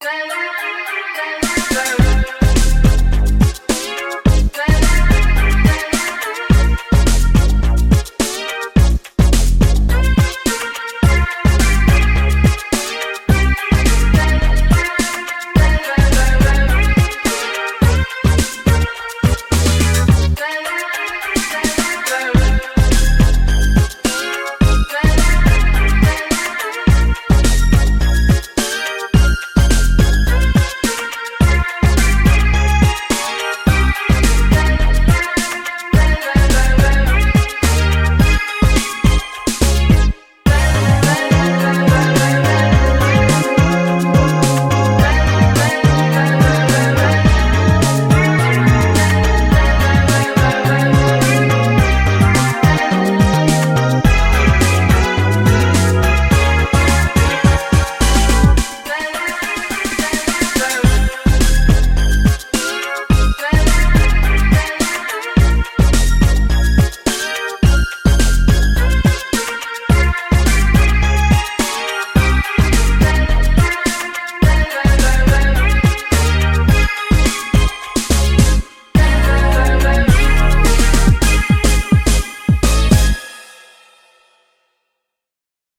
Bye.